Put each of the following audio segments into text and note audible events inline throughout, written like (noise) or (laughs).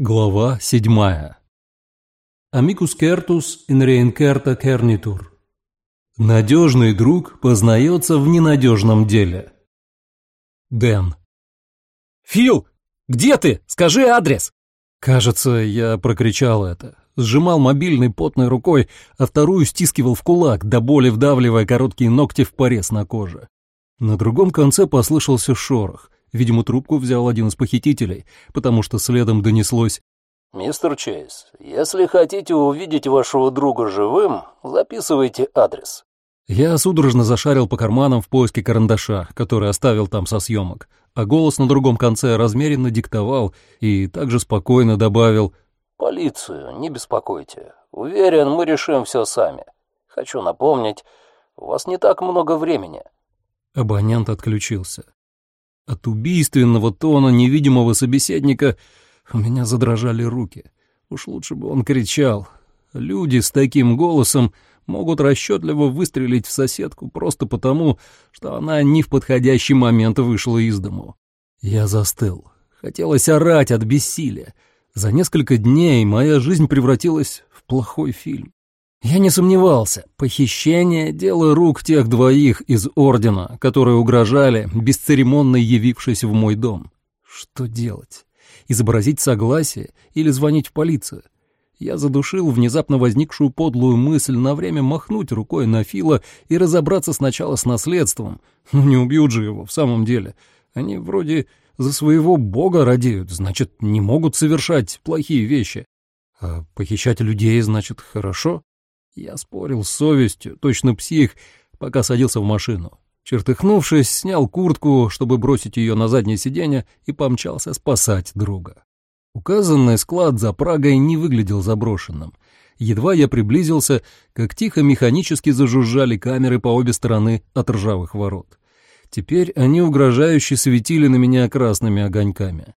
Глава седьмая. Амикус кертус in reincerta cernitur. Надежный друг познается в ненадежном деле. Дэн. «Фил, где ты? Скажи адрес!» Кажется, я прокричал это. Сжимал мобильный потной рукой, а вторую стискивал в кулак, до боли вдавливая короткие ногти в порез на коже. На другом конце послышался шорох — Видимо, трубку взял один из похитителей, потому что следом донеслось «Мистер Чейз, если хотите увидеть вашего друга живым, записывайте адрес». Я судорожно зашарил по карманам в поиске карандаша, который оставил там со съемок, а голос на другом конце размеренно диктовал и также спокойно добавил «Полицию не беспокойте. Уверен, мы решим все сами. Хочу напомнить, у вас не так много времени». Абонент отключился. От убийственного тона невидимого собеседника у меня задрожали руки. Уж лучше бы он кричал. Люди с таким голосом могут расчетливо выстрелить в соседку просто потому, что она не в подходящий момент вышла из дому. Я застыл. Хотелось орать от бессилия. За несколько дней моя жизнь превратилась в плохой фильм. Я не сомневался, похищение — дело рук тех двоих из Ордена, которые угрожали, бесцеремонно явившись в мой дом. Что делать? Изобразить согласие или звонить в полицию? Я задушил внезапно возникшую подлую мысль на время махнуть рукой на Фила и разобраться сначала с наследством. Ну не убьют же его в самом деле. Они вроде за своего бога радеют, значит, не могут совершать плохие вещи. А похищать людей, значит, хорошо? Я спорил с совестью, точно псих, пока садился в машину. Чертыхнувшись, снял куртку, чтобы бросить ее на заднее сиденье, и помчался спасать друга. Указанный склад за Прагой не выглядел заброшенным. Едва я приблизился, как тихо механически зажужжали камеры по обе стороны от ржавых ворот. Теперь они угрожающе светили на меня красными огоньками.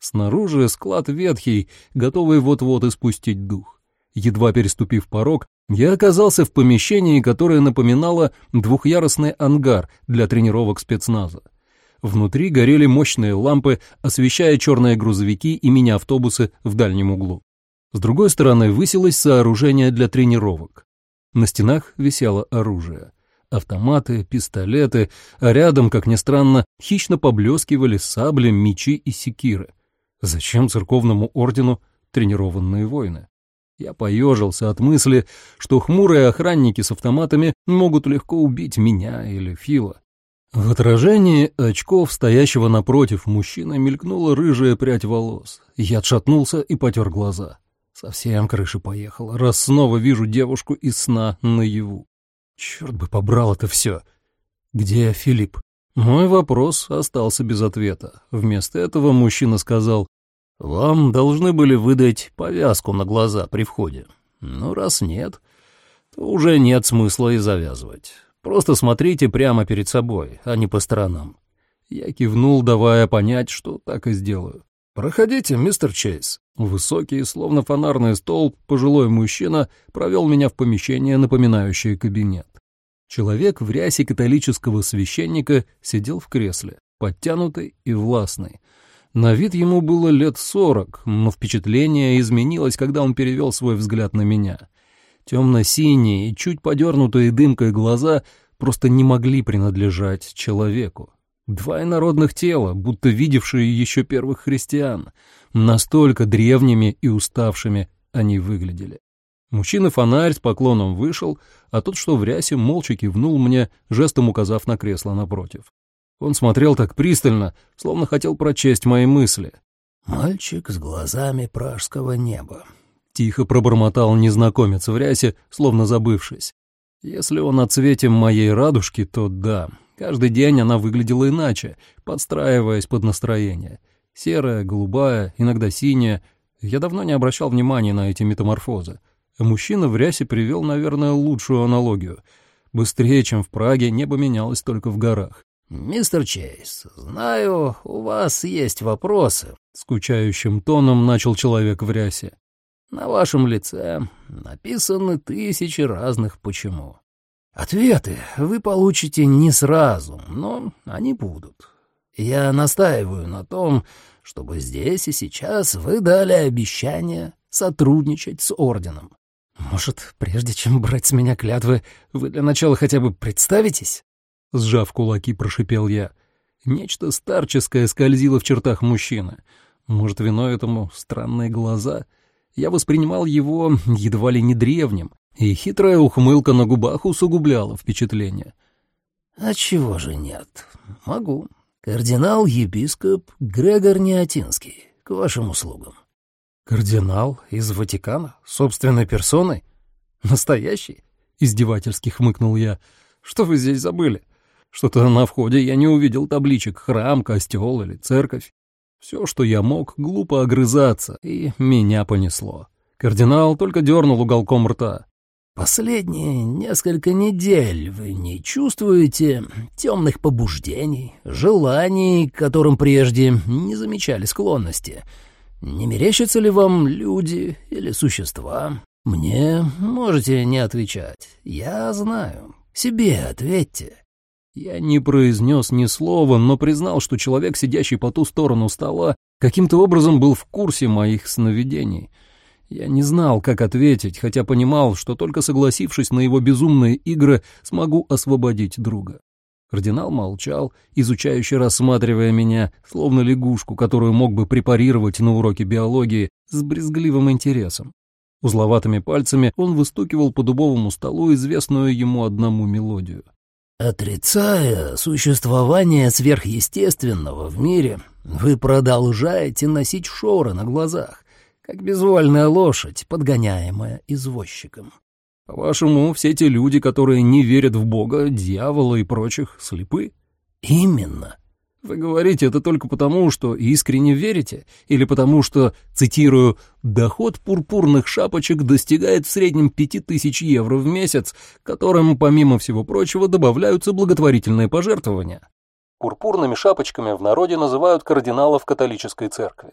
Снаружи склад ветхий, готовый вот-вот испустить дух. Едва переступив порог, я оказался в помещении, которое напоминало двухъярусный ангар для тренировок спецназа. Внутри горели мощные лампы, освещая черные грузовики и мини-автобусы в дальнем углу. С другой стороны высилось сооружение для тренировок. На стенах висело оружие. Автоматы, пистолеты, а рядом, как ни странно, хищно поблескивали сабли, мечи и секиры. Зачем церковному ордену тренированные воины? Я поежился от мысли, что хмурые охранники с автоматами могут легко убить меня или Фила. В отражении очков, стоящего напротив мужчины, мелькнула рыжая прядь волос. Я отшатнулся и потер глаза. Совсем крыша поехала, раз снова вижу девушку из сна наяву. Черт бы побрал это все. Где Филипп? Мой вопрос остался без ответа. Вместо этого мужчина сказал, вам должны были выдать повязку на глаза при входе. Ну, раз нет, то уже нет смысла и завязывать. Просто смотрите прямо перед собой, а не по сторонам. Я кивнул, давая понять, что так и сделаю. «Проходите, мистер Чейз». Высокий, словно фонарный столб, пожилой мужчина провел меня в помещение, напоминающее кабинет. Человек в рясе католического священника сидел в кресле, подтянутый и властный, на вид ему было лет сорок, но впечатление изменилось, когда он перевел свой взгляд на меня. Темно-синие и чуть подернутые дымкой глаза просто не могли принадлежать человеку. Два инородных тела, будто видевшие еще первых христиан. Настолько древними и уставшими они выглядели. Мужчина-фонарь с поклоном вышел, а тот, что в рясе, молча кивнул мне, жестом указав на кресло напротив. Он смотрел так пристально, словно хотел прочесть мои мысли. «Мальчик с глазами пражского неба», — тихо пробормотал незнакомец в рясе, словно забывшись. Если он о цвете моей радужки, то да, каждый день она выглядела иначе, подстраиваясь под настроение. Серая, голубая, иногда синяя. Я давно не обращал внимания на эти метаморфозы. Мужчина в рясе привел, наверное, лучшую аналогию. Быстрее, чем в Праге, небо менялось только в горах. «Мистер Чейз, знаю, у вас есть вопросы», — скучающим тоном начал человек в рясе. «На вашем лице написаны тысячи разных «почему». Ответы вы получите не сразу, но они будут. Я настаиваю на том, чтобы здесь и сейчас вы дали обещание сотрудничать с Орденом. Может, прежде чем брать с меня клятвы, вы для начала хотя бы представитесь? Сжав кулаки, прошипел я. Нечто старческое скользило в чертах мужчины. Может, виной этому странные глаза? Я воспринимал его едва ли не древним, и хитрая ухмылка на губах усугубляла впечатление. «А чего же нет? Могу. Кардинал-епископ Грегор Неотинский, к вашим услугам». «Кардинал из Ватикана? Собственной персоной? Настоящий?» — издевательски хмыкнул я. «Что вы здесь забыли? Что-то на входе я не увидел табличек «храм», «костел» или «церковь». Все, что я мог, глупо огрызаться, и меня понесло. Кардинал только дернул уголком рта. Последние несколько недель вы не чувствуете темных побуждений, желаний, к которым прежде не замечали склонности. Не мерещатся ли вам люди или существа? Мне можете не отвечать. Я знаю. Себе ответьте. Я не произнес ни слова, но признал, что человек, сидящий по ту сторону стола, каким-то образом был в курсе моих сновидений — я не знал, как ответить, хотя понимал, что только согласившись на его безумные игры, смогу освободить друга. Кардинал молчал, изучающе рассматривая меня, словно лягушку, которую мог бы препарировать на уроке биологии с брезгливым интересом. Узловатыми пальцами он выстукивал по дубовому столу известную ему одному мелодию. «Отрицая существование сверхъестественного в мире, вы продолжаете носить шоры на глазах как безвольная лошадь, подгоняемая извозчиком. По-вашему, все те люди, которые не верят в Бога, дьявола и прочих, слепы? Именно. Вы говорите это только потому, что искренне верите, или потому что, цитирую, «доход пурпурных шапочек достигает в среднем пяти тысяч евро в месяц, которым, помимо всего прочего, добавляются благотворительные пожертвования». Пурпурными шапочками в народе называют кардиналов католической церкви.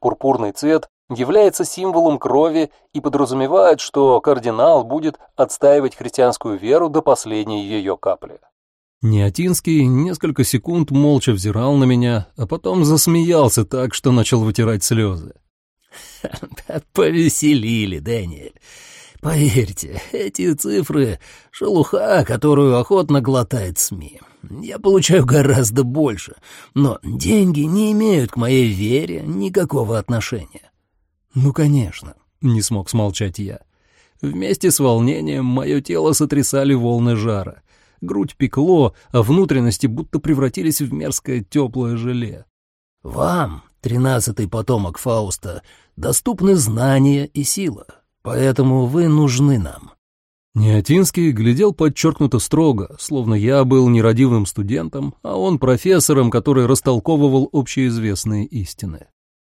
Пурпурный цвет является символом крови и подразумевает, что кардинал будет отстаивать христианскую веру до последней ее капли. Неотинский несколько секунд молча взирал на меня, а потом засмеялся так, что начал вытирать слезы. (laughs) «Повеселили, Дэниэль. Поверьте, эти цифры — шелуха, которую охотно глотает СМИ. Я получаю гораздо больше, но деньги не имеют к моей вере никакого отношения. «Ну, конечно», — не смог смолчать я. Вместе с волнением мое тело сотрясали волны жара. Грудь пекло, а внутренности будто превратились в мерзкое теплое желе. «Вам, тринадцатый потомок Фауста, доступны знания и сила, поэтому вы нужны нам». Неотинский глядел подчеркнуто строго, словно я был нерадивым студентом, а он профессором, который растолковывал общеизвестные истины.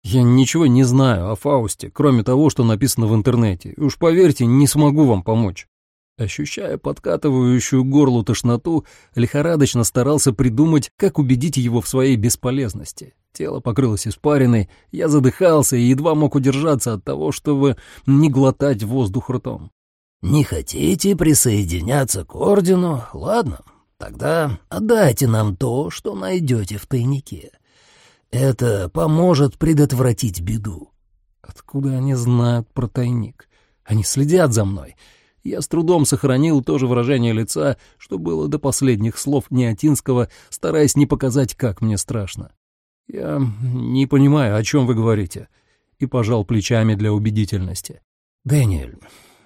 Я ничего не знаю о Фаусте, кроме того, что написано в интернете. Уж поверьте, не смогу вам помочь. Ощущая подкатывающую горлу тошноту, лихорадочно старался придумать, как убедить его в своей бесполезности. Тело покрылось испариной, я задыхался и едва мог удержаться от того, чтобы не глотать воздух ртом. «Не хотите присоединяться к ордену? Ладно, тогда отдайте нам то, что найдете в тайнике. Это поможет предотвратить беду. Откуда они знают про тайник? Они следят за мной. Я с трудом сохранил то же выражение лица, что было до последних слов Неотинского, стараясь не показать, как мне страшно. Я не понимаю, о чем вы говорите, и пожал плечами для убедительности. Дэниэль,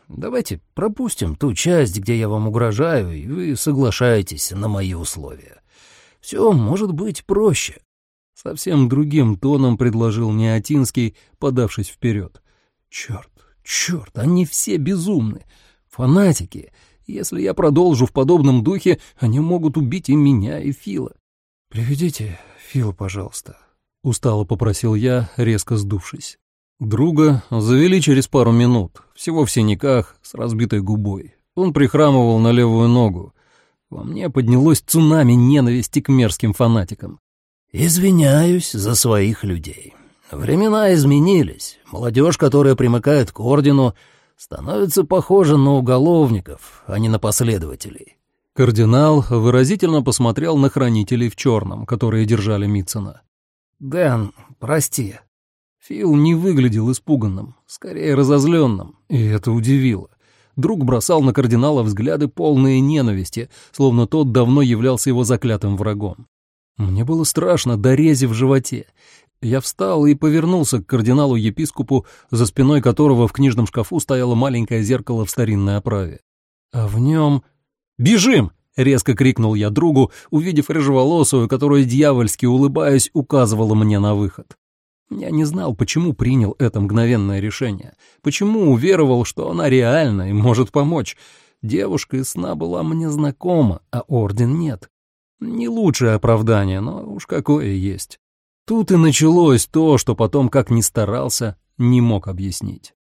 давайте пропустим ту часть, где я вам угрожаю, и вы соглашаетесь на мои условия. Все может быть проще. Совсем другим тоном предложил Неотинский, подавшись вперед. Черт, черт, они все безумны. Фанатики. Если я продолжу в подобном духе, они могут убить и меня, и Фила. «Приведите Фила, пожалуйста», — устало попросил я, резко сдувшись. Друга завели через пару минут, всего в синяках, с разбитой губой. Он прихрамывал на левую ногу. Во мне поднялось цунами ненависти к мерзким фанатикам. «Извиняюсь за своих людей. Времена изменились. Молодежь, которая примыкает к ордену, становится похожа на уголовников, а не на последователей». Кардинал выразительно посмотрел на хранителей в черном, которые держали Митцена. «Дэн, прости». Фил не выглядел испуганным, скорее разозленным, и это удивило. Друг бросал на кардинала взгляды полные ненависти, словно тот давно являлся его заклятым врагом. Мне было страшно до рези в животе. Я встал и повернулся к кардиналу-епископу, за спиной которого в книжном шкафу стояло маленькое зеркало в старинной оправе. А в нем... «Бежим!» — резко крикнул я другу, увидев рыжеволосую, которая, дьявольски улыбаясь, указывала мне на выход. Я не знал, почему принял это мгновенное решение, почему уверовал, что она реальна и может помочь. Девушка из сна была мне знакома, а орден нет. Не лучшее оправдание, но уж какое есть. Тут и началось то, что потом, как ни старался, не мог объяснить.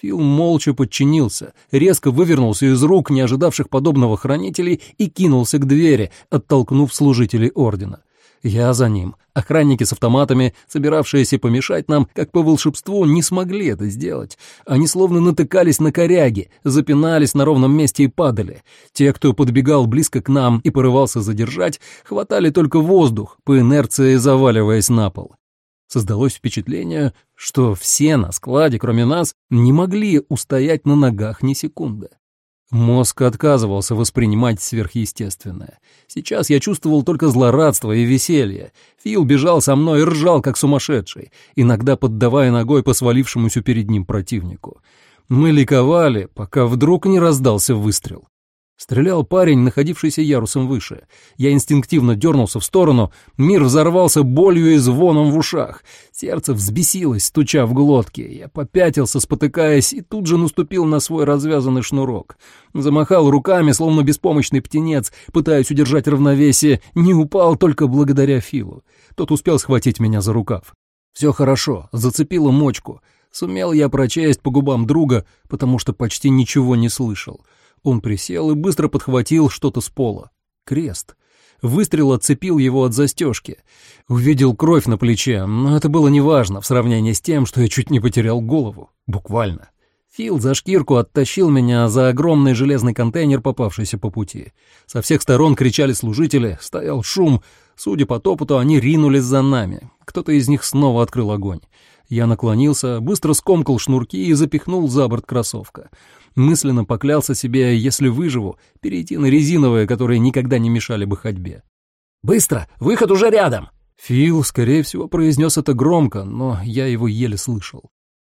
Фил молча подчинился, резко вывернулся из рук не ожидавших подобного хранителей и кинулся к двери, оттолкнув служителей ордена. Я за ним. Охранники с автоматами, собиравшиеся помешать нам, как по волшебству, не смогли это сделать. Они словно натыкались на коряги, запинались на ровном месте и падали. Те, кто подбегал близко к нам и порывался задержать, хватали только воздух, по инерции заваливаясь на пол. Создалось впечатление, что все на складе, кроме нас, не могли устоять на ногах ни секунды. Мозг отказывался воспринимать сверхъестественное. Сейчас я чувствовал только злорадство и веселье. Фил бежал со мной и ржал, как сумасшедший, иногда поддавая ногой по свалившемуся перед ним противнику. Мы ликовали, пока вдруг не раздался выстрел. Стрелял парень, находившийся ярусом выше. Я инстинктивно дернулся в сторону, мир взорвался болью и звоном в ушах. Сердце взбесилось, стуча в глотке. Я попятился, спотыкаясь, и тут же наступил на свой развязанный шнурок. Замахал руками, словно беспомощный птенец, пытаясь удержать равновесие, не упал только благодаря Филу. Тот успел схватить меня за рукав. Все хорошо, зацепило мочку. Сумел я прочесть по губам друга, потому что почти ничего не слышал. Он присел и быстро подхватил что-то с пола. Крест. Выстрел отцепил его от застежки. Увидел кровь на плече, но это было неважно в сравнении с тем, что я чуть не потерял голову. Буквально. Фил за шкирку оттащил меня за огромный железный контейнер, попавшийся по пути. Со всех сторон кричали служители, стоял шум. Судя по топоту, они ринулись за нами. Кто-то из них снова открыл огонь. Я наклонился, быстро скомкал шнурки и запихнул за борт кроссовка. Мысленно поклялся себе, если выживу, перейти на резиновые, которые никогда не мешали бы ходьбе. «Быстро! Выход уже рядом!» Фил, скорее всего, произнес это громко, но я его еле слышал.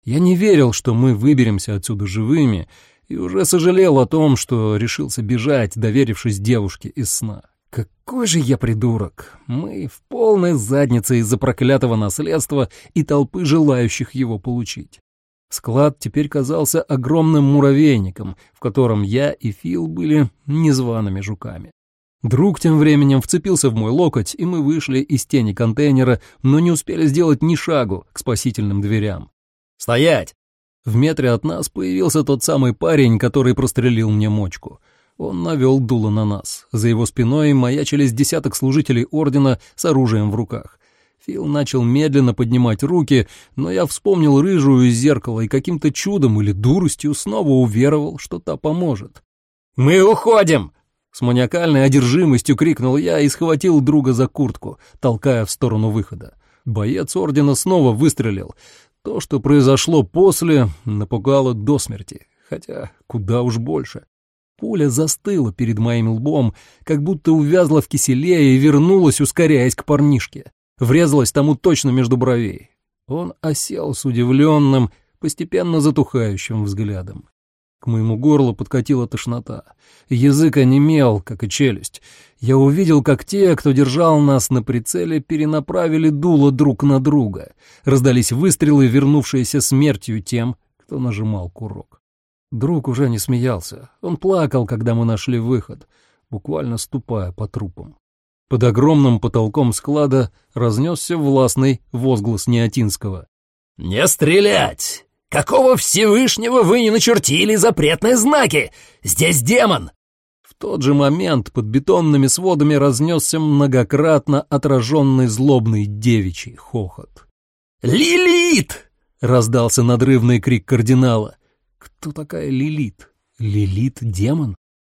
Я не верил, что мы выберемся отсюда живыми, и уже сожалел о том, что решился бежать, доверившись девушке из сна. Какой же я придурок! Мы в полной заднице из-за проклятого наследства и толпы желающих его получить. Склад теперь казался огромным муравейником, в котором я и Фил были незваными жуками. Друг тем временем вцепился в мой локоть, и мы вышли из тени контейнера, но не успели сделать ни шагу к спасительным дверям. «Стоять!» В метре от нас появился тот самый парень, который прострелил мне мочку — он навел дуло на нас. За его спиной маячились десяток служителей ордена с оружием в руках. Фил начал медленно поднимать руки, но я вспомнил рыжую из зеркала и каким-то чудом или дуростью снова уверовал, что та поможет. «Мы уходим!» С маниакальной одержимостью крикнул я и схватил друга за куртку, толкая в сторону выхода. Боец ордена снова выстрелил. То, что произошло после, напугало до смерти, хотя куда уж больше. Пуля застыла перед моим лбом, как будто увязла в киселе и вернулась, ускоряясь к парнишке. Врезалась тому точно между бровей. Он осел с удивленным, постепенно затухающим взглядом. К моему горлу подкатила тошнота. Язык онемел, как и челюсть. Я увидел, как те, кто держал нас на прицеле, перенаправили дуло друг на друга. Раздались выстрелы, вернувшиеся смертью тем, кто нажимал курок. Друг уже не смеялся. Он плакал, когда мы нашли выход, буквально ступая по трупам. Под огромным потолком склада разнесся властный возглас Неотинского. «Не стрелять! Какого Всевышнего вы не начертили запретные знаки? Здесь демон!» В тот же момент под бетонными сводами разнесся многократно отраженный злобный девичий хохот. «Лилит!» — раздался надрывный крик кардинала. Кто такая Лилит? Лилит — демон?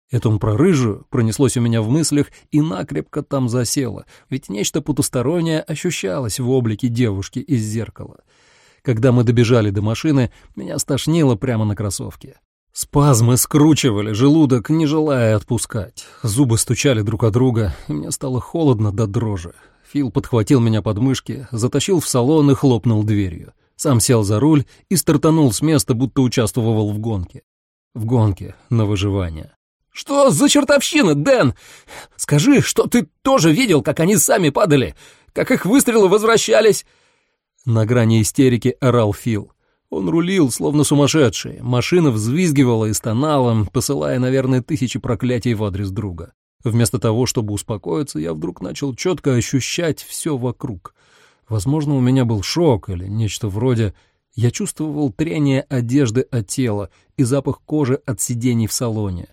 Это он про рыжую пронеслось у меня в мыслях и накрепко там засело, ведь нечто потустороннее ощущалось в облике девушки из зеркала. Когда мы добежали до машины, меня стошнило прямо на кроссовке. Спазмы скручивали желудок, не желая отпускать. Зубы стучали друг от друга, и мне стало холодно до дрожи. Фил подхватил меня под мышки, затащил в салон и хлопнул дверью. Сам сел за руль и стартанул с места, будто участвовал в гонке. В гонке на выживание. «Что за чертовщина, Дэн? Скажи, что ты тоже видел, как они сами падали, как их выстрелы возвращались?» На грани истерики орал Фил. Он рулил, словно сумасшедший. Машина взвизгивала и стонала, посылая, наверное, тысячи проклятий в адрес друга. Вместо того, чтобы успокоиться, я вдруг начал четко ощущать все вокруг. Возможно, у меня был шок или нечто вроде... Я чувствовал трение одежды от тела и запах кожи от сидений в салоне.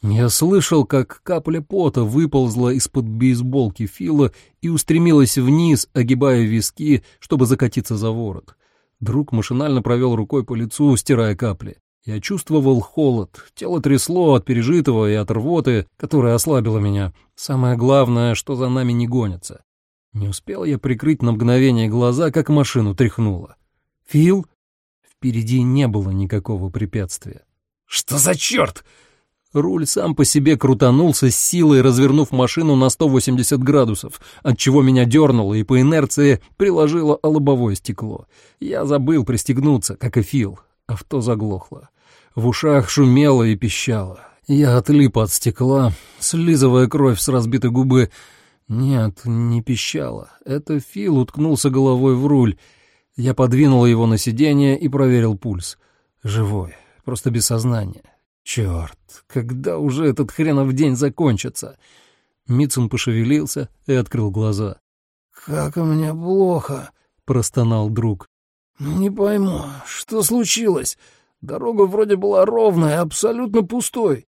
Я слышал, как капля пота выползла из-под бейсболки Фила и устремилась вниз, огибая виски, чтобы закатиться за ворот. Друг машинально провел рукой по лицу, стирая капли. Я чувствовал холод, тело трясло от пережитого и от рвоты, которая ослабила меня. Самое главное, что за нами не гонятся. Не успел я прикрыть на мгновение глаза, как машину тряхнуло. «Фил?» Впереди не было никакого препятствия. «Что за черт?» Руль сам по себе крутанулся с силой, развернув машину на 180 градусов, отчего меня дернуло и по инерции приложило о лобовое стекло. Я забыл пристегнуться, как и Фил. Авто заглохло. В ушах шумело и пищало. Я отлип от стекла, слизывая кровь с разбитой губы. Нет, не пищало. Это Фил уткнулся головой в руль. Я подвинул его на сиденье и проверил пульс. Живой, просто без сознания. Черт, когда уже этот хренов день закончится? Митцун пошевелился и открыл глаза. «Как у меня плохо», — простонал друг. «Не пойму, что случилось? Дорога вроде была ровная, абсолютно пустой».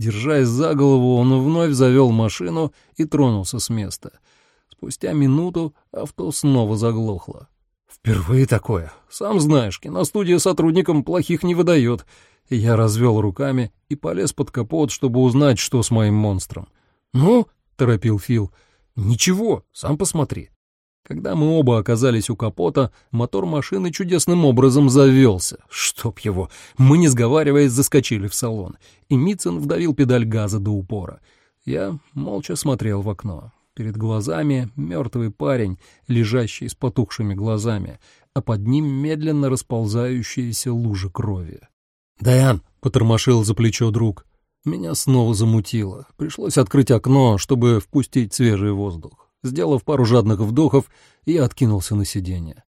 Держась за голову, он вновь завел машину и тронулся с места. Спустя минуту авто снова заглохло. «Впервые такое. Сам знаешь, киностудия сотрудникам плохих не выдает. Я развел руками и полез под капот, чтобы узнать, что с моим монстром. «Ну?» — торопил Фил. «Ничего, сам посмотри». Когда мы оба оказались у капота, мотор машины чудесным образом завелся. Чтоб его! Мы, не сговариваясь, заскочили в салон, и Митцен вдавил педаль газа до упора. Я молча смотрел в окно. Перед глазами мертвый парень, лежащий с потухшими глазами, а под ним медленно расползающиеся лужи крови. «Дайан!» — потормошил за плечо друг. Меня снова замутило. Пришлось открыть окно, чтобы впустить свежий воздух. Сделав пару жадных вдохов, я откинулся на сиденье.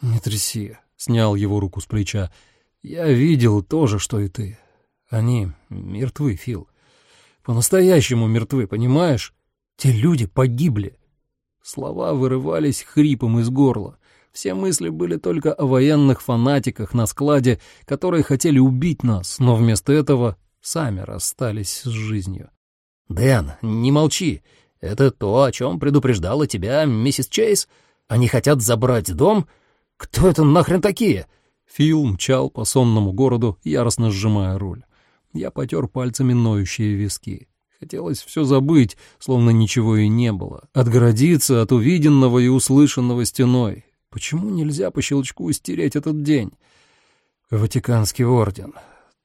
«Не тряси», — снял его руку с плеча. «Я видел то же, что и ты. Они мертвы, Фил. По-настоящему мертвы, понимаешь? Те люди погибли». Слова вырывались хрипом из горла. Все мысли были только о военных фанатиках на складе, которые хотели убить нас, но вместо этого сами расстались с жизнью. «Дэн, не молчи. Это то, о чем предупреждала тебя миссис Чейз? Они хотят забрать дом? Кто это нахрен такие?» Фил мчал по сонному городу, яростно сжимая руль. Я потер пальцами ноющие виски. Хотелось все забыть, словно ничего и не было. Отгородиться от увиденного и услышанного стеной, Почему нельзя по щелчку стереть этот день? Ватиканский орден.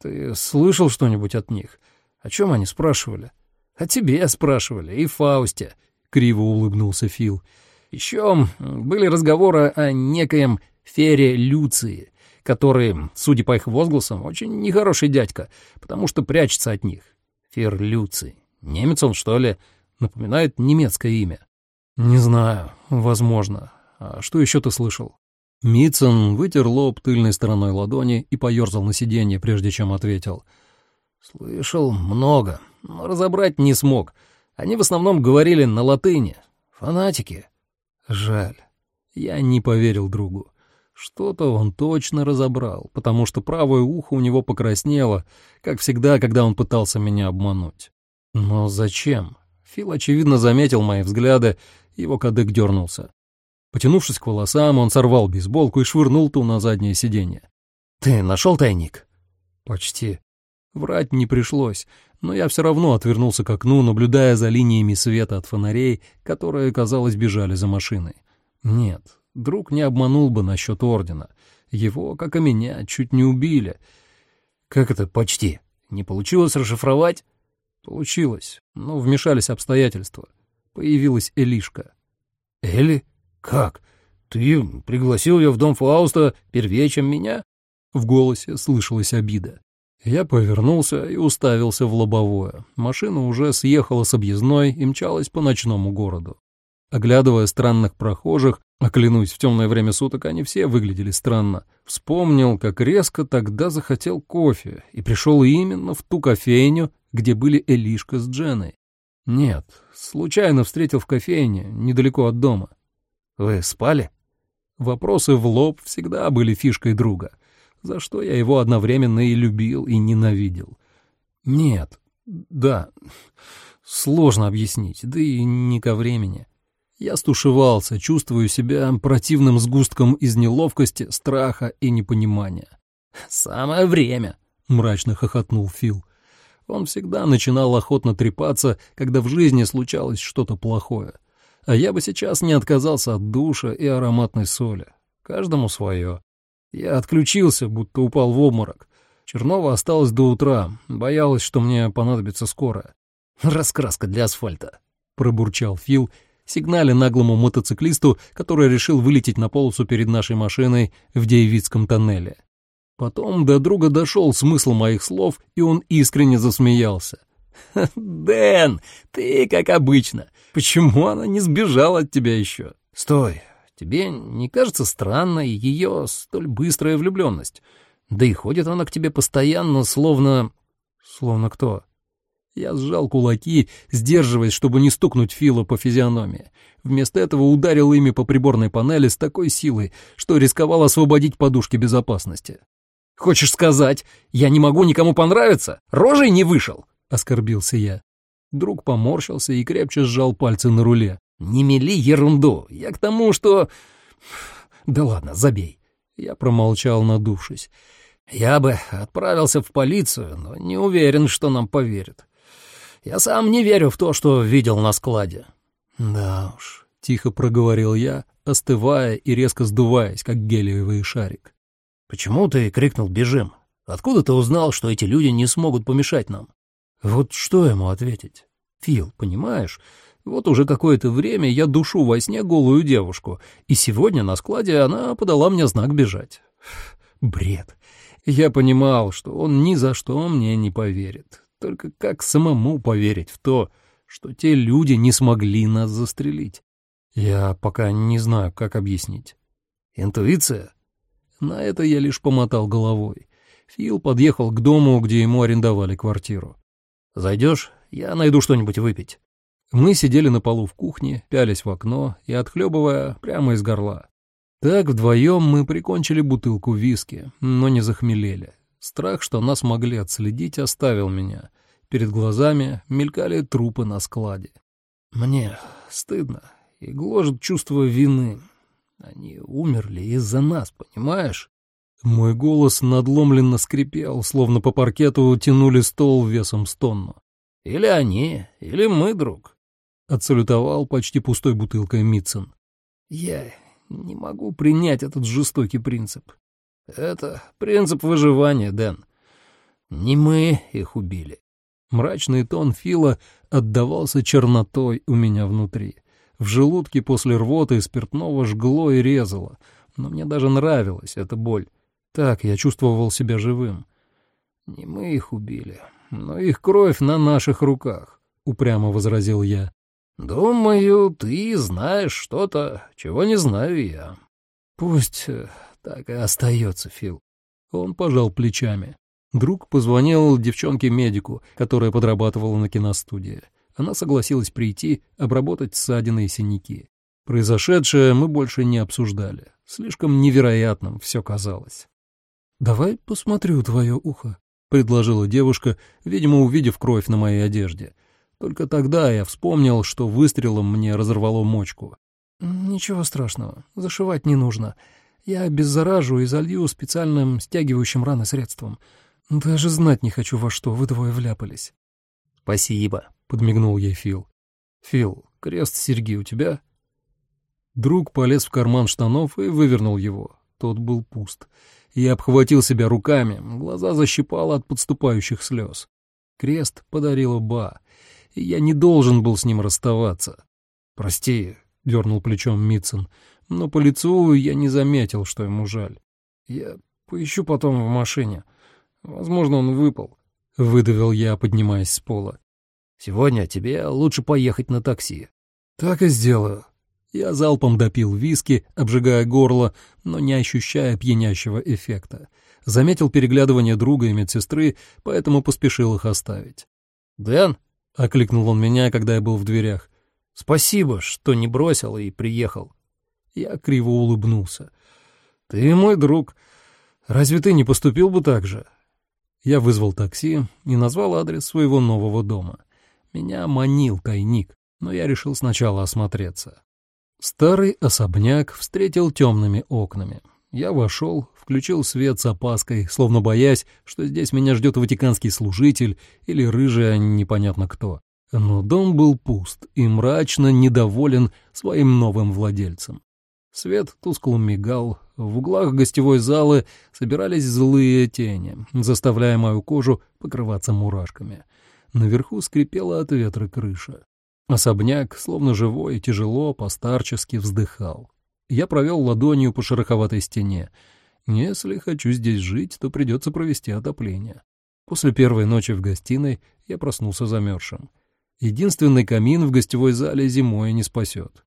Ты слышал что-нибудь от них? О чем они спрашивали? О тебе спрашивали, и Фаусте. Криво улыбнулся Фил. Еще были разговоры о некоем Фере Люции, который, судя по их возгласам, очень нехороший дядька, потому что прячется от них. Фер Люций. Немец он, что ли? Напоминает немецкое имя. Не знаю, возможно. А что еще ты слышал?» Митсон вытер лоб тыльной стороной ладони и поерзал на сиденье, прежде чем ответил. «Слышал много, но разобрать не смог. Они в основном говорили на латыни. Фанатики. Жаль. Я не поверил другу. Что-то он точно разобрал, потому что правое ухо у него покраснело, как всегда, когда он пытался меня обмануть. Но зачем? Фил, очевидно, заметил мои взгляды, его кадык дернулся. Потянувшись к волосам, он сорвал бейсболку и швырнул ту на заднее сиденье. «Ты нашел тайник?» «Почти». Врать не пришлось, но я все равно отвернулся к окну, наблюдая за линиями света от фонарей, которые, казалось, бежали за машиной. Нет, друг не обманул бы насчет ордена. Его, как и меня, чуть не убили. Как это почти? Не получилось расшифровать? Получилось, но вмешались обстоятельства. Появилась Элишка. Эли? Как? Ты пригласил ее в дом Фауста первее, чем меня? В голосе слышалась обида. Я повернулся и уставился в лобовое. Машина уже съехала с объездной и мчалась по ночному городу. Оглядывая странных прохожих, а клянусь, в темное время суток они все выглядели странно, вспомнил, как резко тогда захотел кофе и пришел именно в ту кофейню, где были Элишка с Дженой. Нет, случайно встретил в кофейне, недалеко от дома. «Вы спали?» Вопросы в лоб всегда были фишкой друга, за что я его одновременно и любил, и ненавидел. Нет, да, сложно объяснить, да и не ко времени. Я стушевался, чувствую себя противным сгустком из неловкости, страха и непонимания. «Самое время!» — мрачно хохотнул Фил. Он всегда начинал охотно трепаться, когда в жизни случалось что-то плохое. А я бы сейчас не отказался от душа и ароматной соли. Каждому свое. Я отключился, будто упал в обморок. Чернова осталась до утра, боялась, что мне понадобится скорая. «Раскраска для асфальта», — пробурчал Фил, сигналя наглому мотоциклисту, который решил вылететь на полосу перед нашей машиной в Деевицком тоннеле. Потом до друга дошел смысл моих слов, и он искренне засмеялся. (laughs) «Дэн, ты как обычно. Почему она не сбежала от тебя еще?» «Стой, тебе не кажется странной ее столь быстрая влюбленность? Да и ходит она к тебе постоянно, словно...» «Словно кто?» Я сжал кулаки, сдерживаясь, чтобы не стукнуть Фила по физиономии. Вместо этого ударил ими по приборной панели с такой силой, что рисковал освободить подушки безопасности. «Хочешь сказать, я не могу никому понравиться? Рожей не вышел?» — оскорбился я. Друг поморщился и крепче сжал пальцы на руле. «Не мели ерунду. Я к тому, что...» «Да ладно, забей». Я промолчал, надувшись. «Я бы отправился в полицию, но не уверен, что нам поверят. Я сам не верю в то, что видел на складе». «Да уж», — тихо проговорил я, остывая и резко сдуваясь, как гелиевый шарик. «Почему ты крикнул «бежим»? Откуда ты узнал, что эти люди не смогут помешать нам?» Вот что ему ответить? «Фил, понимаешь, вот уже какое-то время я душу во сне голую девушку, и сегодня на складе она подала мне знак бежать. Бред. Я понимал, что он ни за что мне не поверит. Только как самому поверить в то, что те люди не смогли нас застрелить? Я пока не знаю, как объяснить. Интуиция? На это я лишь помотал головой. Фил подъехал к дому, где ему арендовали квартиру. «Зайдешь? Я найду что-нибудь выпить». Мы сидели на полу в кухне, пялись в окно и отхлебывая прямо из горла. Так вдвоем мы прикончили бутылку виски, но не захмелели. Страх, что нас могли отследить, оставил меня. Перед глазами мелькали трупы на складе. Мне стыдно и гложет чувство вины. Они умерли из-за нас, понимаешь? Мой голос надломленно скрипел, словно по паркету тянули стол весом с тонну. «Или они, или мы, друг», — отсалютовал почти пустой бутылкой Митцен. «Я не могу принять этот жестокий принцип. Это принцип выживания, Дэн. Не мы их убили». Мрачный тон Фила отдавался чернотой у меня внутри. В желудке после рвоты и спиртного жгло и резало, но мне даже нравилась эта боль. Так я чувствовал себя живым. Не мы их убили, но их кровь на наших руках, — упрямо возразил я. Думаю, ты знаешь что-то, чего не знаю я. Пусть э, так и остается, Фил. Он пожал плечами. Друг позвонил девчонке-медику, которая подрабатывала на киностудии. Она согласилась прийти, обработать ссадины и синяки. Произошедшее мы больше не обсуждали. Слишком невероятным все казалось. «Давай посмотрю твое ухо», — предложила девушка, видимо, увидев кровь на моей одежде. Только тогда я вспомнил, что выстрелом мне разорвало мочку. «Ничего страшного, зашивать не нужно. Я обеззаражу и залью специальным стягивающим раны средством. «Даже знать не хочу, во что вы двое вляпались». «Спасибо», — подмигнул ей Фил. «Фил, крест серьги у тебя?» Друг полез в карман штанов и вывернул его. Тот был пуст. Я обхватил себя руками, глаза защипало от подступающих слез. Крест подарила Ба, я не должен был с ним расставаться. «Прости», — дернул плечом Митцен, но по лицу я не заметил, что ему жаль. «Я поищу потом в машине. Возможно, он выпал», — выдавил я, поднимаясь с пола. «Сегодня тебе лучше поехать на такси». «Так и сделаю». Я залпом допил виски, обжигая горло, но не ощущая пьянящего эффекта. Заметил переглядывание друга и медсестры, поэтому поспешил их оставить. «Дэн?» — окликнул он меня, когда я был в дверях. «Спасибо, что не бросил и приехал». Я криво улыбнулся. «Ты мой друг. Разве ты не поступил бы так же?» Я вызвал такси и назвал адрес своего нового дома. Меня манил тайник, но я решил сначала осмотреться. Старый особняк встретил темными окнами. Я вошел, включил свет с опаской, словно боясь, что здесь меня ждет ватиканский служитель или рыжая непонятно кто. Но дом был пуст и мрачно недоволен своим новым владельцем. Свет тускло мигал, в углах гостевой залы собирались злые тени, заставляя мою кожу покрываться мурашками. Наверху скрипела от ветра крыша. Особняк, словно живой, тяжело, постарчески вздыхал. Я провел ладонью по шероховатой стене. Если хочу здесь жить, то придется провести отопление. После первой ночи в гостиной я проснулся замерзшим. Единственный камин в гостевой зале зимой не спасет.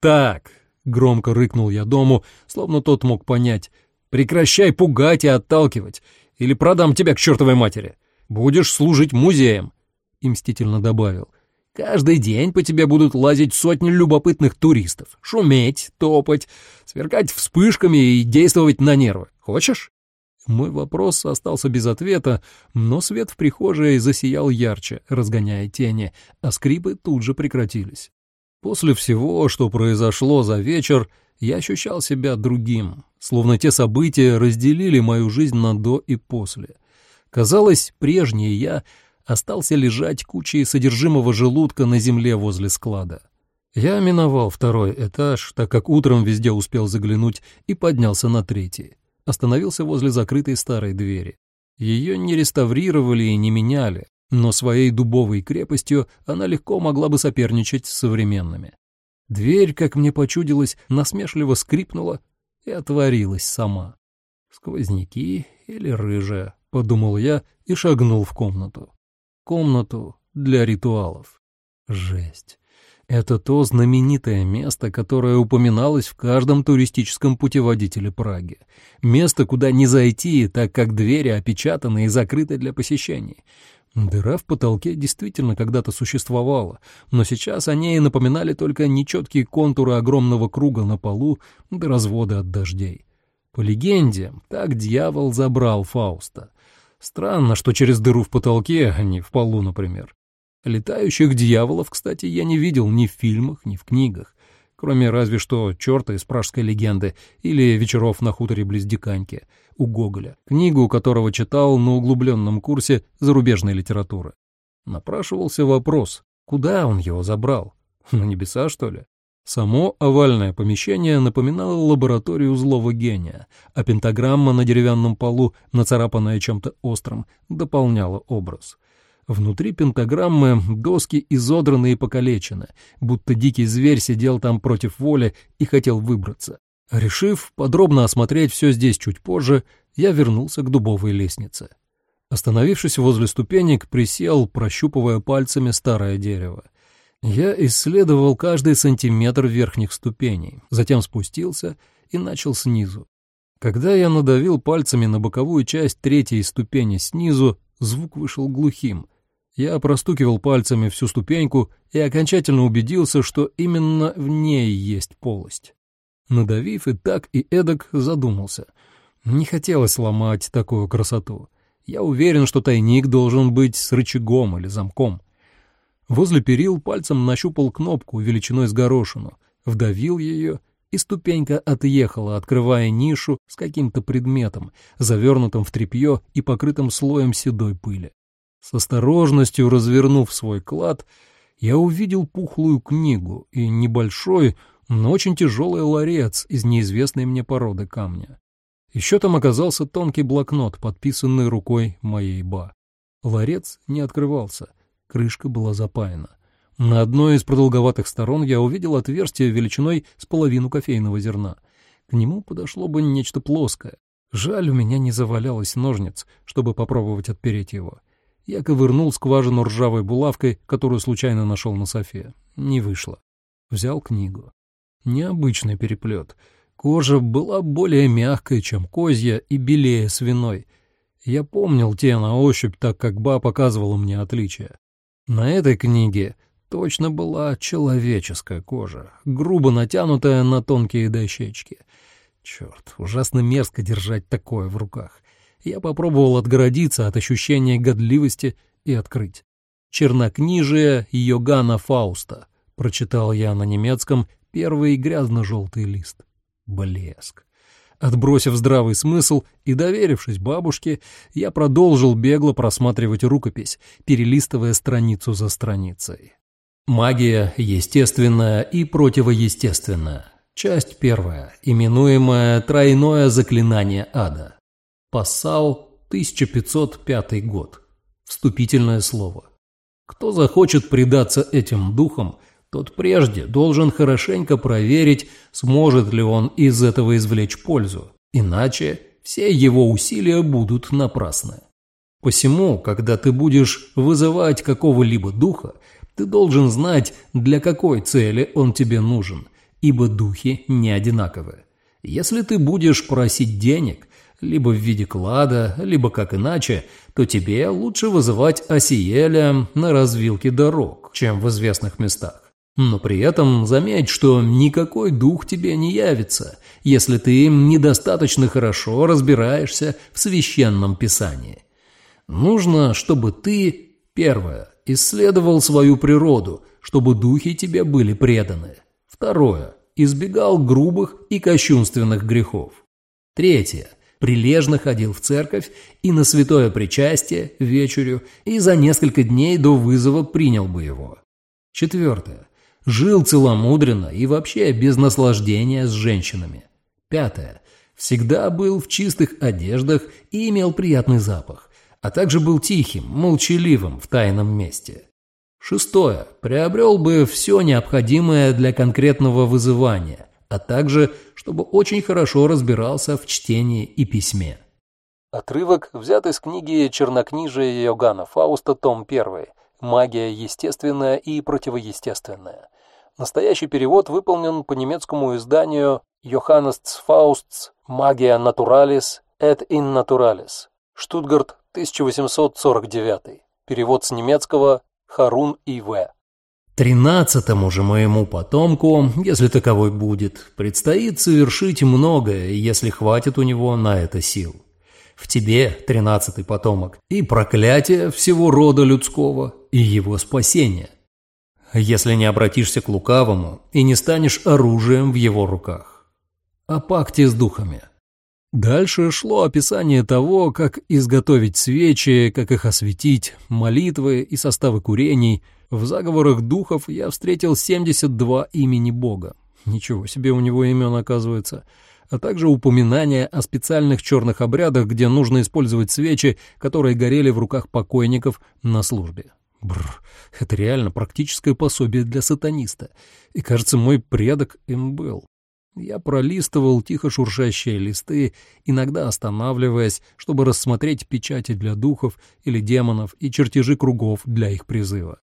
«Так!» — громко рыкнул я дому, словно тот мог понять. «Прекращай пугать и отталкивать, или продам тебя к чертовой матери. Будешь служить музеем!» И мстительно добавил — Каждый день по тебе будут лазить сотни любопытных туристов, шуметь, топать, сверкать вспышками и действовать на нервы. Хочешь?» Мой вопрос остался без ответа, но свет в прихожей засиял ярче, разгоняя тени, а скрипы тут же прекратились. После всего, что произошло за вечер, я ощущал себя другим, словно те события разделили мою жизнь на «до» и «после». Казалось, прежний я остался лежать кучей содержимого желудка на земле возле склада. Я миновал второй этаж, так как утром везде успел заглянуть, и поднялся на третий. Остановился возле закрытой старой двери. Ее не реставрировали и не меняли, но своей дубовой крепостью она легко могла бы соперничать с современными. Дверь, как мне почудилось, насмешливо скрипнула и отворилась сама. «Сквозняки или рыжая?» — подумал я и шагнул в комнату комнату для ритуалов. Жесть. Это то знаменитое место, которое упоминалось в каждом туристическом путеводителе Праги. Место, куда не зайти, так как двери опечатаны и закрыты для посещений. Дыра в потолке действительно когда-то существовала, но сейчас о ней напоминали только нечеткие контуры огромного круга на полу да разводы от дождей. По легенде, так дьявол забрал Фауста — Странно, что через дыру в потолке, а не в полу, например. Летающих дьяволов, кстати, я не видел ни в фильмах, ни в книгах, кроме разве что черта из пражской легенды или вечеров на хуторе близ Диканьки у Гоголя, книгу которого читал на углубленном курсе зарубежной литературы. Напрашивался вопрос, куда он его забрал? На небеса, что ли? Само овальное помещение напоминало лабораторию злого гения, а пентаграмма на деревянном полу, нацарапанная чем-то острым, дополняла образ. Внутри пентаграммы доски изодраны и покалечены, будто дикий зверь сидел там против воли и хотел выбраться. Решив подробно осмотреть все здесь чуть позже, я вернулся к дубовой лестнице. Остановившись возле ступенек, присел, прощупывая пальцами старое дерево. Я исследовал каждый сантиметр верхних ступеней, затем спустился и начал снизу. Когда я надавил пальцами на боковую часть третьей ступени снизу, звук вышел глухим. Я простукивал пальцами всю ступеньку и окончательно убедился, что именно в ней есть полость. Надавив и так, и эдак, задумался. Не хотелось ломать такую красоту. Я уверен, что тайник должен быть с рычагом или замком. Возле перил пальцем нащупал кнопку величиной с горошину, вдавил ее и ступенька отъехала, открывая нишу с каким-то предметом, завернутым в тряпье и покрытым слоем седой пыли. С осторожностью развернув свой клад, я увидел пухлую книгу и небольшой, но очень тяжелый ларец из неизвестной мне породы камня. Еще там оказался тонкий блокнот, подписанный рукой моей ба. Ларец не открывался, крышка была запаяна. На одной из продолговатых сторон я увидел отверстие величиной с половину кофейного зерна. К нему подошло бы нечто плоское. Жаль, у меня не завалялось ножниц, чтобы попробовать отпереть его. Я ковырнул скважину ржавой булавкой, которую случайно нашел на софе. Не вышло. Взял книгу. Необычный переплет. Кожа была более мягкой, чем козья, и белее свиной. Я помнил те на ощупь, так как Ба показывала мне отличия. На этой книге точно была человеческая кожа, грубо натянутая на тонкие дощечки. Черт, ужасно мерзко держать такое в руках. Я попробовал отгородиться от ощущения годливости и открыть. «Чернокнижие Йогана Фауста», — прочитал я на немецком первый грязно-желтый лист. Блеск. Отбросив здравый смысл и доверившись бабушке, я продолжил бегло просматривать рукопись, перелистывая страницу за страницей. Магия естественная и противоестественная. Часть первая, именуемая «Тройное заклинание ада». Пассал, 1505 год. Вступительное слово. Кто захочет предаться этим духам, тот прежде должен хорошенько проверить, сможет ли он из этого извлечь пользу. Иначе все его усилия будут напрасны. Посему, когда ты будешь вызывать какого-либо духа, ты должен знать, для какой цели он тебе нужен, ибо духи не одинаковы. Если ты будешь просить денег, либо в виде клада, либо как иначе, то тебе лучше вызывать Осиеля на развилке дорог, чем в известных местах. Но при этом заметь, что никакой дух тебе не явится, если ты недостаточно хорошо разбираешься в священном писании. Нужно, чтобы ты, первое, исследовал свою природу, чтобы духи тебе были преданы. Второе. Избегал грубых и кощунственных грехов. Третье. Прилежно ходил в церковь и на святое причастие, вечерю, и за несколько дней до вызова принял бы его. Четвертое. Жил целомудренно и вообще без наслаждения с женщинами. Пятое. Всегда был в чистых одеждах и имел приятный запах а также был тихим, молчаливым в тайном месте. Шестое. Приобрел бы все необходимое для конкретного вызывания, а также, чтобы очень хорошо разбирался в чтении и письме. Отрывок взят из книги «Чернокнижие Йоганна Фауста», том 1. «Магия естественная и противоестественная». Настоящий перевод выполнен по немецкому изданию «Johannes Fausts Magia Naturalis et in Naturalis». Штутгарт, 1849. Перевод с немецкого Харун И.В. Тринадцатому же моему потомку, если таковой будет, предстоит совершить многое, если хватит у него на это сил. В тебе, тринадцатый потомок, и проклятие всего рода людского, и его спасение. Если не обратишься к лукавому и не станешь оружием в его руках. О пакте с духами. Дальше шло описание того, как изготовить свечи, как их осветить, молитвы и составы курений. В заговорах духов я встретил 72 имени Бога. Ничего себе у него имен оказывается. А также упоминания о специальных черных обрядах, где нужно использовать свечи, которые горели в руках покойников на службе. Бррр, это реально практическое пособие для сатаниста. И, кажется, мой предок им был. Я пролистывал тихо шуршащие листы, иногда останавливаясь, чтобы рассмотреть печати для духов или демонов и чертежи кругов для их призыва.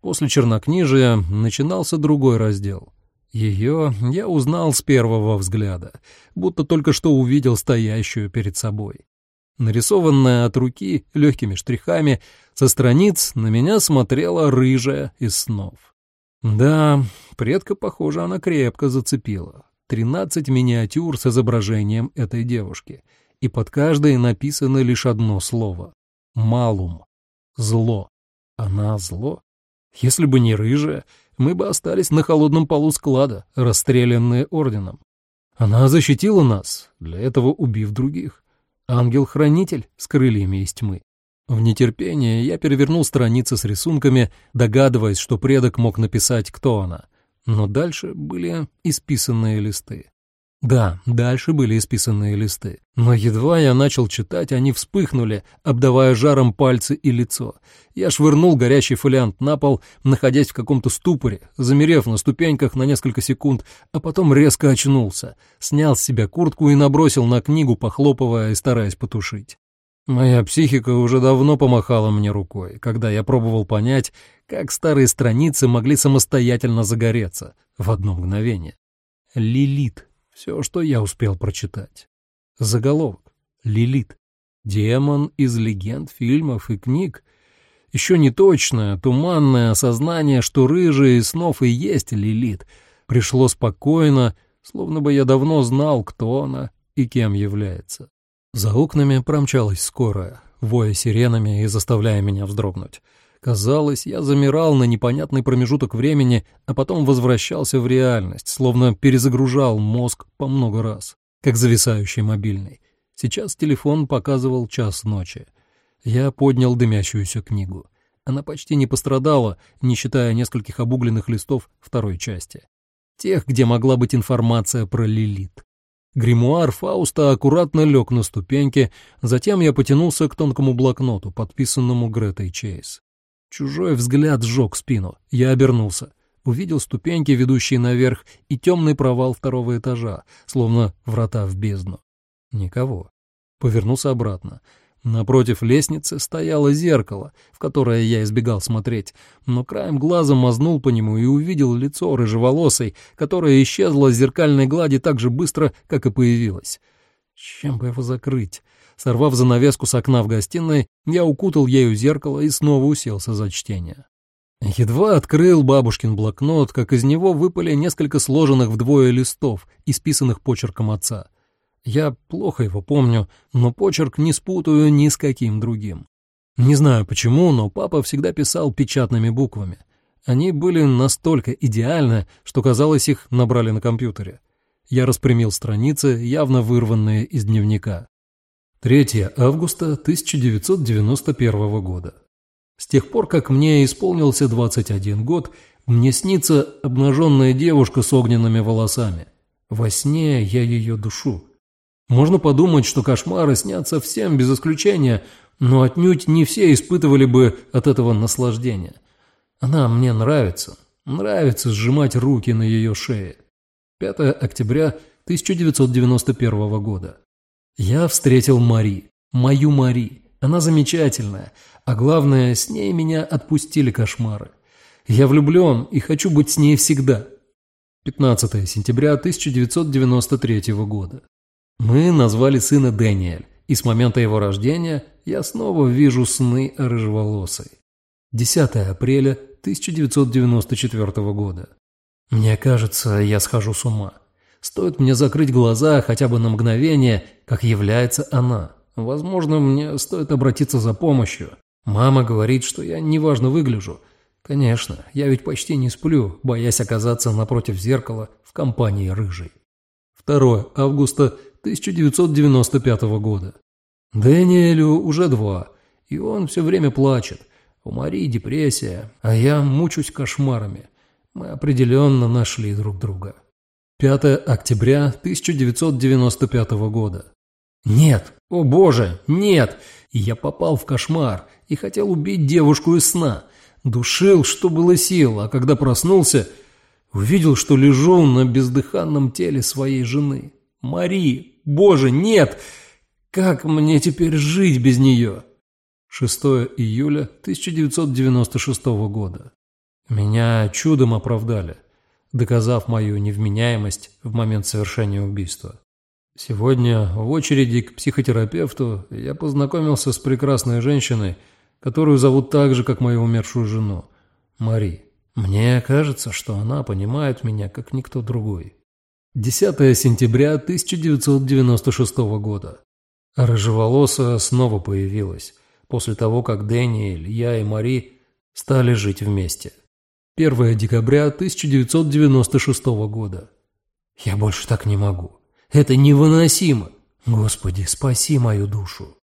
После чернокнижия начинался другой раздел. Ее я узнал с первого взгляда, будто только что увидел стоящую перед собой. Нарисованная от руки легкими штрихами, со страниц на меня смотрела рыжая из снов. Да, предка, похоже, она крепко зацепила. 13 миниатюр с изображением этой девушки, и под каждой написано лишь одно слово — «Малум» — «Зло». Она зло? Если бы не рыжая, мы бы остались на холодном полу склада, расстрелянные орденом. Она защитила нас, для этого убив других. Ангел-хранитель с крыльями из тьмы. В нетерпении я перевернул страницы с рисунками, догадываясь, что предок мог написать, кто она. Но дальше были исписанные листы. Да, дальше были исписанные листы. Но едва я начал читать, они вспыхнули, обдавая жаром пальцы и лицо. Я швырнул горящий фолиант на пол, находясь в каком-то ступоре, замерев на ступеньках на несколько секунд, а потом резко очнулся, снял с себя куртку и набросил на книгу, похлопывая и стараясь потушить. Моя психика уже давно помахала мне рукой, когда я пробовал понять, как старые страницы могли самостоятельно загореться в одно мгновение. Лилит. Все, что я успел прочитать. Заголовок. Лилит. Демон из легенд, фильмов и книг. Еще не точное, туманное осознание, что рыжий из снов и есть Лилит, пришло спокойно, словно бы я давно знал, кто она и кем является. За окнами промчалась скорая, воя сиренами и заставляя меня вздрогнуть. Казалось, я замирал на непонятный промежуток времени, а потом возвращался в реальность, словно перезагружал мозг по много раз, как зависающий мобильный. Сейчас телефон показывал час ночи. Я поднял дымящуюся книгу. Она почти не пострадала, не считая нескольких обугленных листов второй части. Тех, где могла быть информация про Лилит. Гримуар Фауста аккуратно лег на ступеньки, затем я потянулся к тонкому блокноту, подписанному Гретой Чейз. Чужой взгляд сжег спину. Я обернулся. Увидел ступеньки, ведущие наверх, и темный провал второго этажа, словно врата в бездну. Никого. Повернулся обратно. Напротив лестницы стояло зеркало, в которое я избегал смотреть, но краем глаза мазнул по нему и увидел лицо рыжеволосой, которое исчезло с зеркальной глади так же быстро, как и появилось. Чем бы его закрыть? Сорвав занавеску с окна в гостиной, я укутал ею зеркало и снова уселся за чтение. Едва открыл бабушкин блокнот, как из него выпали несколько сложенных вдвое листов, исписанных почерком отца. Я плохо его помню, но почерк не спутаю ни с каким другим. Не знаю почему, но папа всегда писал печатными буквами. Они были настолько идеальны, что, казалось, их набрали на компьютере. Я распрямил страницы, явно вырванные из дневника. 3 августа 1991 года. С тех пор, как мне исполнился 21 год, мне снится обнаженная девушка с огненными волосами. Во сне я ее душу. Можно подумать, что кошмары снятся всем без исключения, но отнюдь не все испытывали бы от этого наслаждения. Она мне нравится. Нравится сжимать руки на ее шее. 5 октября 1991 года. Я встретил Мари, мою Мари. Она замечательная, а главное, с ней меня отпустили кошмары. Я влюблен и хочу быть с ней всегда. 15 сентября 1993 года. Мы назвали сына Дэниэль, и с момента его рождения я снова вижу сны о рыжеволосой. 10 апреля 1994 года. Мне кажется, я схожу с ума. Стоит мне закрыть глаза хотя бы на мгновение, как является она. Возможно, мне стоит обратиться за помощью. Мама говорит, что я неважно выгляжу. Конечно, я ведь почти не сплю, боясь оказаться напротив зеркала в компании рыжей. 2 августа 1995 года. Дэниелю уже два, и он все время плачет. У Марии депрессия, а я мучусь кошмарами. Мы определенно нашли друг друга. 5 октября 1995 года. Нет, о боже, нет! Я попал в кошмар и хотел убить девушку из сна. Душил, что было сил, а когда проснулся, увидел, что лежу на бездыханном теле своей жены. Мари, боже, нет! Как мне теперь жить без нее? 6 июля 1996 года. Меня чудом оправдали доказав мою невменяемость в момент совершения убийства. Сегодня в очереди к психотерапевту я познакомился с прекрасной женщиной, которую зовут так же, как мою умершую жену, Мари. Мне кажется, что она понимает меня, как никто другой. 10 сентября 1996 года. Рыжеволосая снова появилась, после того, как Дэниэль, я и Мари стали жить вместе. 1 декабря 1996 года. Я больше так не могу. Это невыносимо! Господи, спаси мою душу!»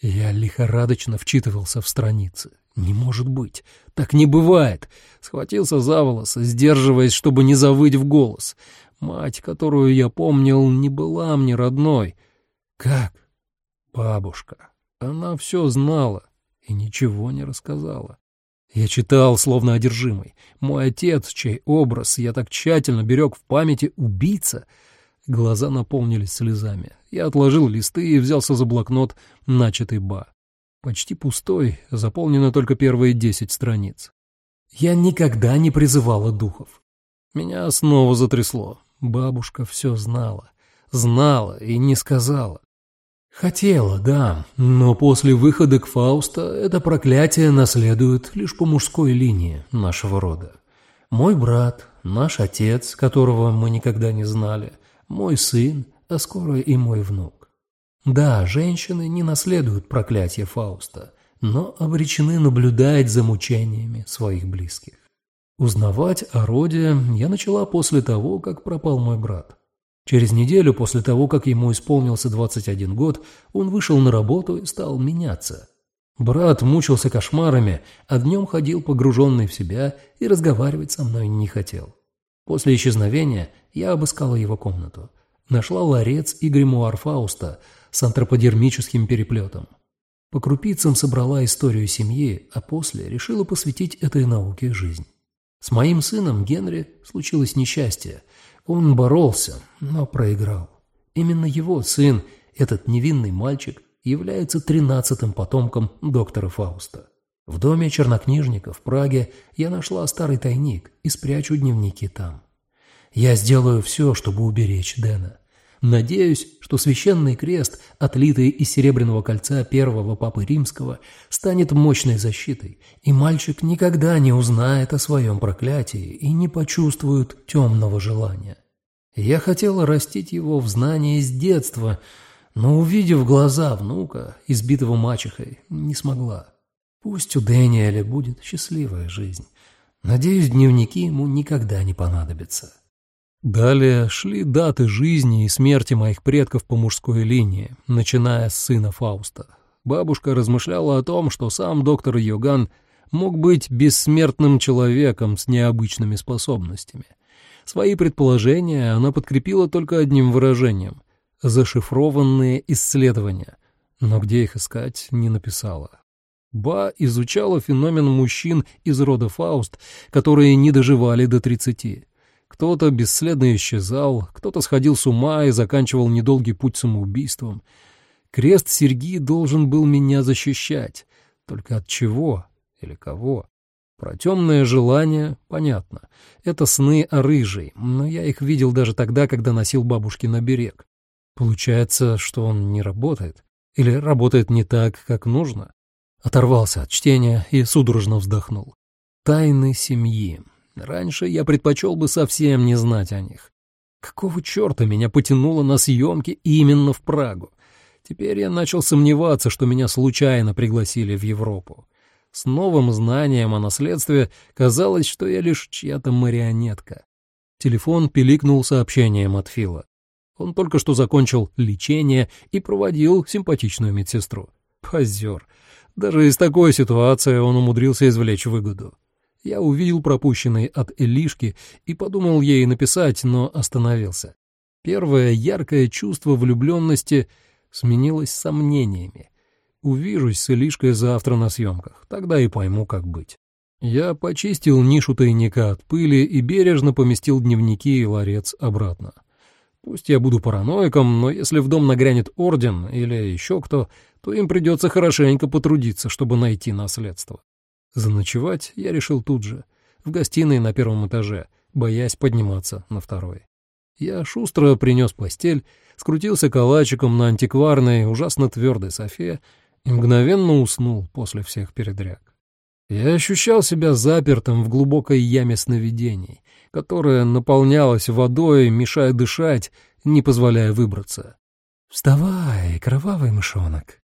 Я лихорадочно вчитывался в страницы. «Не может быть! Так не бывает!» Схватился за волосы, сдерживаясь, чтобы не завыть в голос. Мать, которую я помнил, не была мне родной. Как? Бабушка. Она все знала и ничего не рассказала. Я читал, словно одержимый. Мой отец, чей образ я так тщательно берег в памяти, убийца. Глаза наполнились слезами. Я отложил листы и взялся за блокнот, начатый Ба. Почти пустой, заполнены только первые десять страниц. Я никогда не призывала духов. Меня снова затрясло. Бабушка все знала. Знала и не сказала. Хотела, да, но после выхода к Фауста это проклятие наследует лишь по мужской линии нашего рода. Мой брат, наш отец, которого мы никогда не знали, мой сын, а скоро и мой внук. Да, женщины не наследуют проклятие Фауста, но обречены наблюдать за мучениями своих близких. Узнавать о роде я начала после того, как пропал мой брат. Через неделю после того, как ему исполнился 21 год, он вышел на работу и стал меняться. Брат мучился кошмарами, а днем ходил погруженный в себя и разговаривать со мной не хотел. После исчезновения я обыскала его комнату. Нашла ларец и гримуар Фауста с антроподермическим переплетом. По крупицам собрала историю семьи, а после решила посвятить этой науке жизнь. С моим сыном Генри случилось несчастье – он боролся, но проиграл. Именно его сын, этот невинный мальчик, является тринадцатым потомком доктора Фауста. В доме чернокнижника в Праге я нашла старый тайник и спрячу дневники там. Я сделаю все, чтобы уберечь Дэна. Надеюсь, что священный крест, отлитый из серебряного кольца первого папы римского, станет мощной защитой, и мальчик никогда не узнает о своем проклятии и не почувствует темного желания. Я хотела растить его в знании с детства, но, увидев глаза внука, избитого мачехой, не смогла. Пусть у Дэниеля будет счастливая жизнь. Надеюсь, дневники ему никогда не понадобятся. Далее шли даты жизни и смерти моих предков по мужской линии, начиная с сына Фауста. Бабушка размышляла о том, что сам доктор Йоган мог быть бессмертным человеком с необычными способностями. Свои предположения она подкрепила только одним выражением — «зашифрованные исследования», но где их искать не написала. Ба изучала феномен мужчин из рода Фауст, которые не доживали до тридцати. Кто-то бесследно исчезал, кто-то сходил с ума и заканчивал недолгий путь самоубийством. Крест Сергий должен был меня защищать. Только от чего или кого? Про темное желание понятно. Это сны о рыжей, но я их видел даже тогда, когда носил бабушки на берег. Получается, что он не работает? Или работает не так, как нужно? Оторвался от чтения и судорожно вздохнул. Тайны семьи. Раньше я предпочел бы совсем не знать о них. Какого черта меня потянуло на съемки именно в Прагу? Теперь я начал сомневаться, что меня случайно пригласили в Европу. С новым знанием о наследстве казалось, что я лишь чья-то марионетка. Телефон пиликнул сообщением от Фила. Он только что закончил лечение и проводил симпатичную медсестру. Позер. Даже из такой ситуации он умудрился извлечь выгоду. Я увидел пропущенный от Элишки и подумал ей написать, но остановился. Первое яркое чувство влюбленности сменилось сомнениями. Увижусь с Элишкой завтра на съемках, тогда и пойму, как быть. Я почистил нишу тайника от пыли и бережно поместил дневники и ларец обратно. Пусть я буду параноиком, но если в дом нагрянет орден или еще кто, то им придется хорошенько потрудиться, чтобы найти наследство. Заночевать я решил тут же, в гостиной на первом этаже, боясь подниматься на второй. Я шустро принес постель, скрутился калачиком на антикварной, ужасно твердой софе и мгновенно уснул после всех передряг. Я ощущал себя запертым в глубокой яме сновидений, которая наполнялась водой, мешая дышать, не позволяя выбраться. «Вставай, кровавый мышонок!»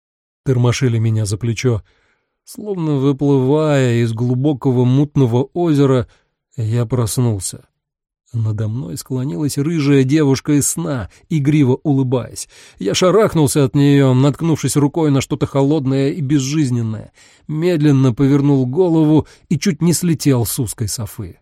Тормошили меня за плечо, Словно выплывая из глубокого мутного озера, я проснулся. Надо мной склонилась рыжая девушка из сна, игриво улыбаясь. Я шарахнулся от нее, наткнувшись рукой на что-то холодное и безжизненное, медленно повернул голову и чуть не слетел с узкой софы.